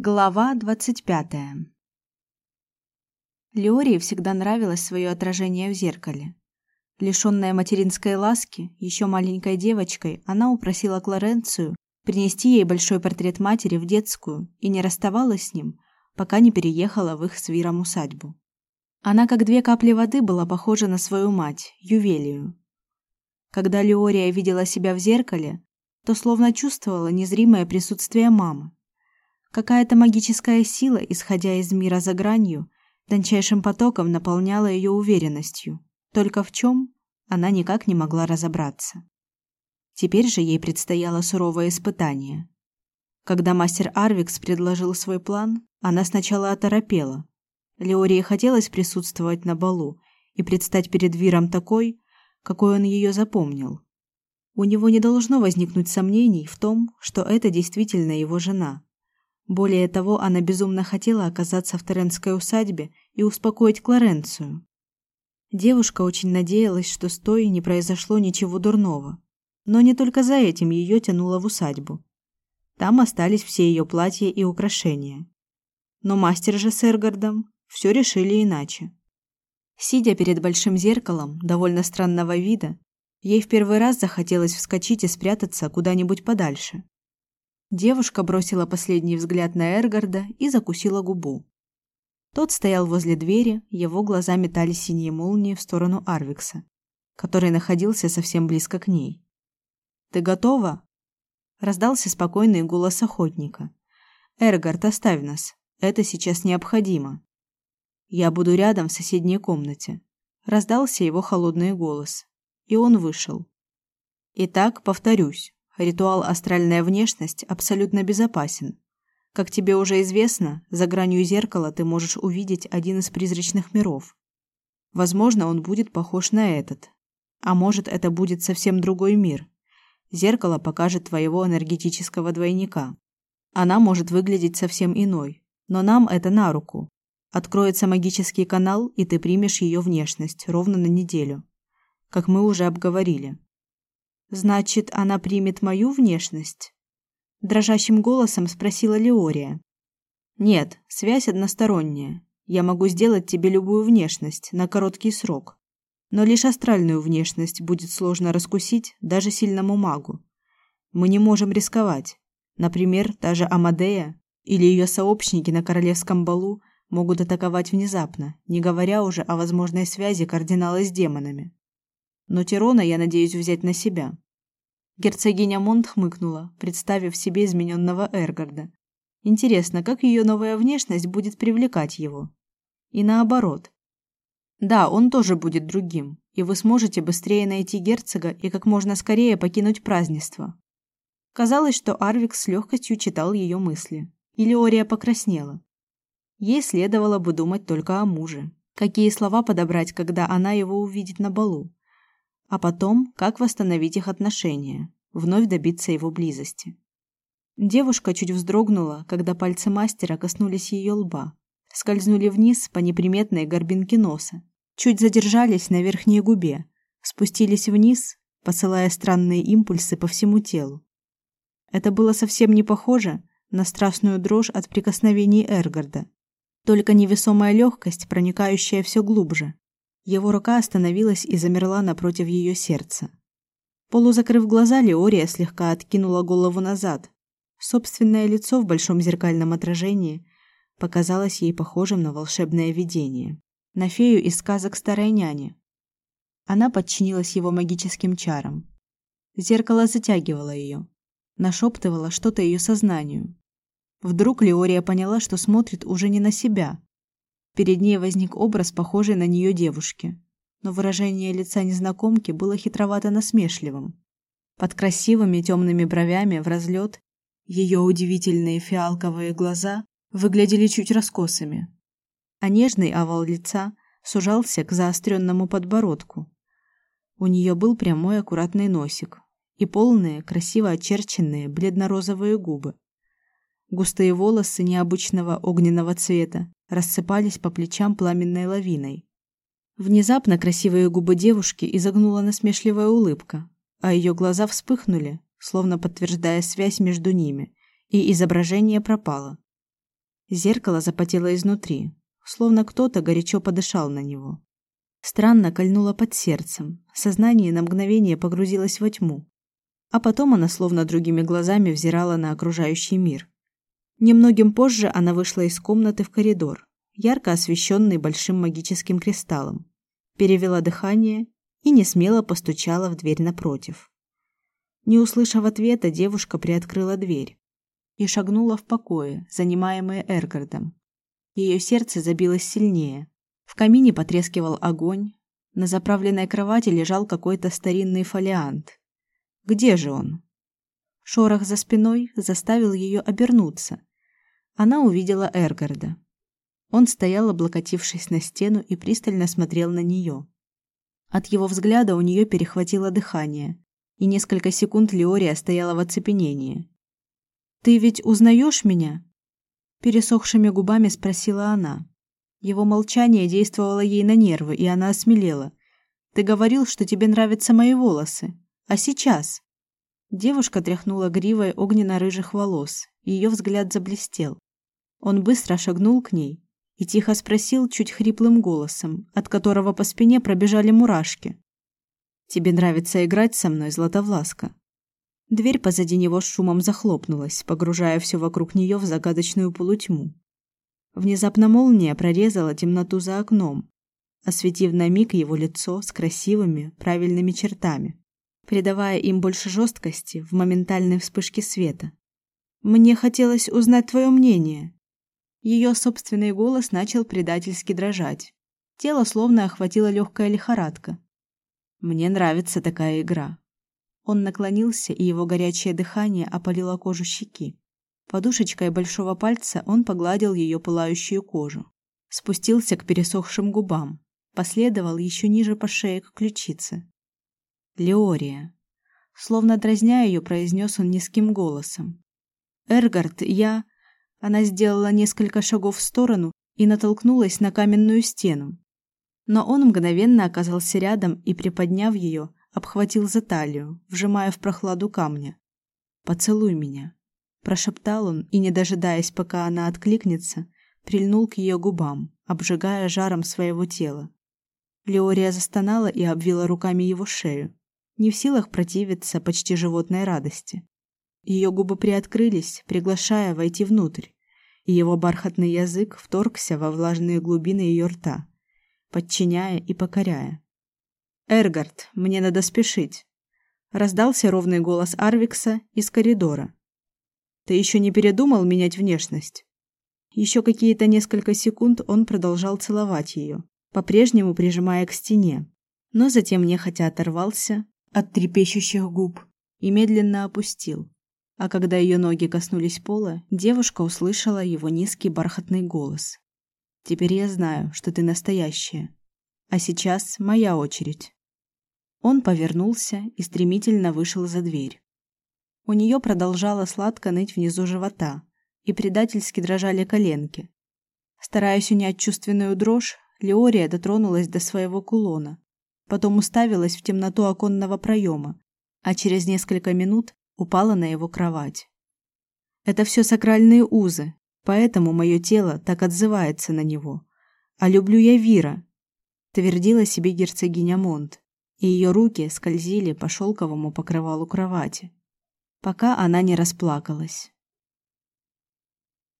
Глава двадцать пятая. Леории всегда нравилось свое отражение в зеркале. Лишенная материнской ласки, еще маленькой девочкой, она упросила Клоренцию принести ей большой портрет матери в детскую и не расставалась с ним, пока не переехала в их с Виром усадьбу. Она как две капли воды была похожа на свою мать, Ювелию. Когда Леория видела себя в зеркале, то словно чувствовала незримое присутствие мамы. Какая-то магическая сила, исходя из мира за гранью, тончайшим потоком наполняла ее уверенностью. Только в чем она никак не могла разобраться. Теперь же ей предстояло суровое испытание. Когда мастер Арвикс предложил свой план, она сначала оторопела. Леории хотелось присутствовать на балу и предстать перед Виром такой, какой он ее запомнил. У него не должно возникнуть сомнений в том, что это действительно его жена. Более того, она безумно хотела оказаться в Теренской усадьбе и успокоить Клоренцию. Девушка очень надеялась, что с той не произошло ничего дурного. Но не только за этим ее тянуло в усадьбу. Там остались все ее платья и украшения. Но мастер же с Эргардом все решили иначе. Сидя перед большим зеркалом довольно странного вида, ей в первый раз захотелось вскочить и спрятаться куда-нибудь подальше. Девушка бросила последний взгляд на Эргарда и закусила губу. Тот стоял возле двери, его глаза метали синие молнии в сторону Арвикса, который находился совсем близко к ней. Ты готова? раздался спокойный голос охотника. Эргард, оставь нас. Это сейчас необходимо. Я буду рядом в соседней комнате. Раздался его холодный голос, и он вышел. Итак, повторюсь, Ритуал «Астральная внешность» абсолютно безопасен. Как тебе уже известно, за гранью зеркала ты можешь увидеть один из призрачных миров. Возможно, он будет похож на этот. А может, это будет совсем другой мир. Зеркало покажет твоего энергетического двойника. Она может выглядеть совсем иной, но нам это на руку. Откроется магический канал, и ты примешь ее внешность ровно на неделю, как мы уже обговорили. Значит, она примет мою внешность? дрожащим голосом спросила Леория. Нет, связь односторонняя. Я могу сделать тебе любую внешность на короткий срок. Но лишь астральную внешность будет сложно раскусить даже сильному магу. Мы не можем рисковать. Например, даже Амадея или ее сообщники на королевском балу могут атаковать внезапно, не говоря уже о возможной связи кардинала с демонами. Но Тирона я надеюсь взять на себя. Герцогиня Монт хмыкнула, представив себе измененного Эргарда. Интересно, как ее новая внешность будет привлекать его? И наоборот. Да, он тоже будет другим, и вы сможете быстрее найти герцога и как можно скорее покинуть празднество. Казалось, что Арвик с легкостью читал ее мысли. И покраснела. Ей следовало бы думать только о муже. Какие слова подобрать, когда она его увидит на балу? А потом, как восстановить их отношения, вновь добиться его близости. Девушка чуть вздрогнула, когда пальцы мастера коснулись ее лба, скользнули вниз по неприметной горбинке носа, чуть задержались на верхней губе, спустились вниз, посылая странные импульсы по всему телу. Это было совсем не похоже на страстную дрожь от прикосновений Эргарда, только невесомая легкость, проникающая все глубже, его рука остановилась и замерла напротив ее сердца. Полузакрыв глаза, Леория слегка откинула голову назад. Собственное лицо в большом зеркальном отражении показалось ей похожим на волшебное видение, на фею из сказок старой няни. Она подчинилась его магическим чарам. Зеркало затягивало ее, нашептывало что-то ее сознанию. Вдруг Леория поняла, что смотрит уже не на себя, Перед ней возник образ похожей на нее девушки, но выражение лица незнакомки было хитровато насмешливым. Под красивыми темными бровями в разлет ее удивительные фиалковые глаза выглядели чуть раскосыми, а нежный овал лица сужался к заостренному подбородку. У нее был прямой аккуратный носик и полные, красиво очерченные бледно-розовые губы. Густые волосы необычного огненного цвета рассыпались по плечам пламенной лавиной. Внезапно красивые губы девушки изогнула насмешливая улыбка, а ее глаза вспыхнули, словно подтверждая связь между ними, и изображение пропало. Зеркало запотело изнутри, словно кто-то горячо подышал на него. Странно кольнуло под сердцем. Сознание на мгновение погрузилось во тьму. А потом она словно другими глазами взирала на окружающий мир. Немногим позже она вышла из комнаты в коридор, ярко освещенный большим магическим кристаллом. Перевела дыхание и не смело постучала в дверь напротив. Не услышав ответа, девушка приоткрыла дверь и шагнула в покои, занимаемые Эргардом. Ее сердце забилось сильнее. В камине потрескивал огонь, на заправленной кровати лежал какой-то старинный фолиант. Где же он? Шорох за спиной заставил ее обернуться. Она увидела Эргарда. Он стоял, облокотившись на стену и пристально смотрел на нее. От его взгляда у нее перехватило дыхание, и несколько секунд Леория стояла в оцепенении. Ты ведь узнаешь меня? пересохшими губами спросила она. Его молчание действовало ей на нервы, и она осмелела. Ты говорил, что тебе нравятся мои волосы. А сейчас? Девушка тряхнула гривой огненно-рыжих волос, и ее взгляд заблестел. Он быстро шагнул к ней и тихо спросил чуть хриплым голосом, от которого по спине пробежали мурашки. Тебе нравится играть со мной, Златовласка? Дверь позади него с шумом захлопнулась, погружая все вокруг нее в загадочную полутьму. Внезапно молния прорезала темноту за окном, осветив на миг его лицо с красивыми, правильными чертами, придавая им больше жесткости в моментальной вспышке света. Мне хотелось узнать твое мнение. Ее собственный голос начал предательски дрожать. Тело словно охватила легкая лихорадка. Мне нравится такая игра. Он наклонился, и его горячее дыхание опалило кожу щеки. Подушечкой большого пальца он погладил ее пылающую кожу, спустился к пересохшим губам, последовал еще ниже по шее к ключице. Леория, словно дразня ее, произнес он низким голосом. Эргард, я Она сделала несколько шагов в сторону и натолкнулась на каменную стену. Но он мгновенно оказался рядом и, приподняв ее, обхватил за талию, вжимая в прохладу камня. Поцелуй меня, прошептал он и, не дожидаясь, пока она откликнется, прильнул к ее губам, обжигая жаром своего тела. Леория застонала и обвила руками его шею, не в силах противиться почти животной радости. Ее губы приоткрылись, приглашая войти внутрь, и его бархатный язык вторгся во влажные глубины ее рта, подчиняя и покоряя. Эргард, мне надо спешить, раздался ровный голос Арвикса из коридора. Ты еще не передумал менять внешность? Еще какие-то несколько секунд он продолжал целовать ее, по-прежнему прижимая к стене, но затем нехотя оторвался от трепещущих губ и медленно опустил. А когда ее ноги коснулись пола, девушка услышала его низкий бархатный голос. Теперь я знаю, что ты настоящая. А сейчас моя очередь. Он повернулся и стремительно вышел за дверь. У нее продолжало сладко ныть внизу живота, и предательски дрожали коленки. Стараясь унять чувственную дрожь, Леория дотронулась до своего кулона, потом уставилась в темноту оконного проема, а через несколько минут упала на его кровать. Это все сакральные узы, Поэтому мое тело так отзывается на него. А люблю я Вира, твердила себе герцогиня Монт, и ее руки скользили по шелковому покрывалу кровати, пока она не расплакалась.